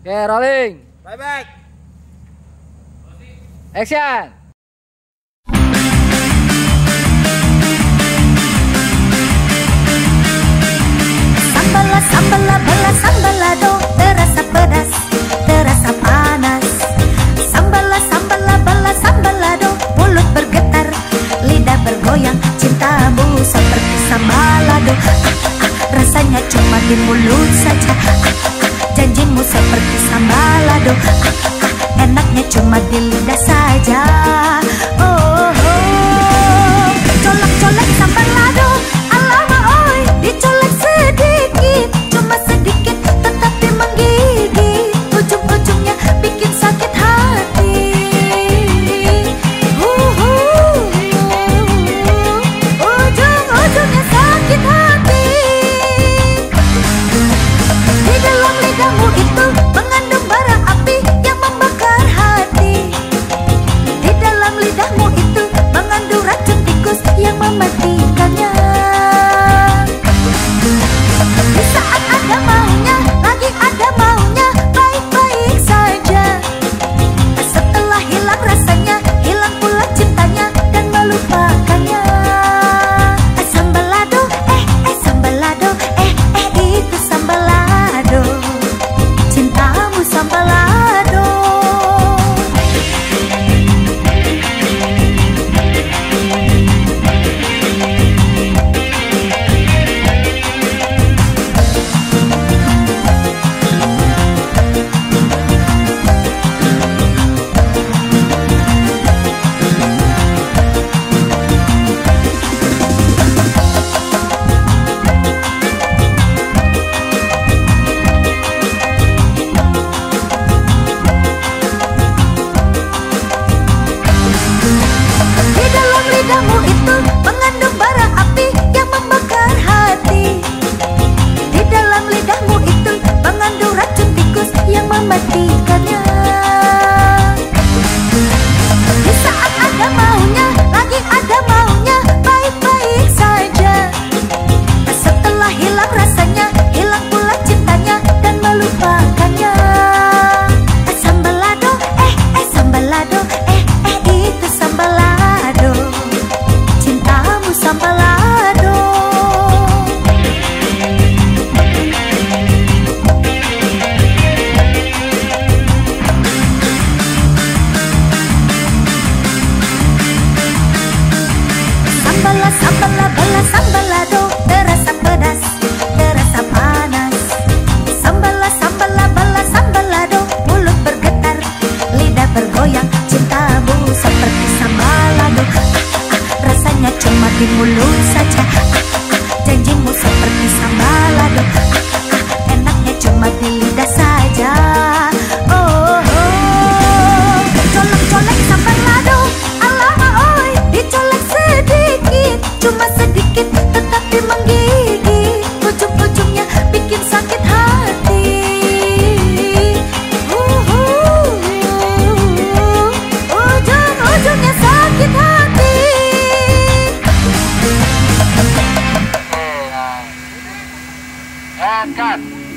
Oke, rolling. Bye bye. Action. Sambala sambala bala sambalado terasa pedas terasa panas Sambala sambala bala sambalado mulut bergetar lidah bergoyang cintamu seperti sambalado ah, ah, ah, rasanya cuma di mulut saja ah, janjimu seperti sambalado ah, ah, ah, enaknya cuma di lidah saja Tình. and gun.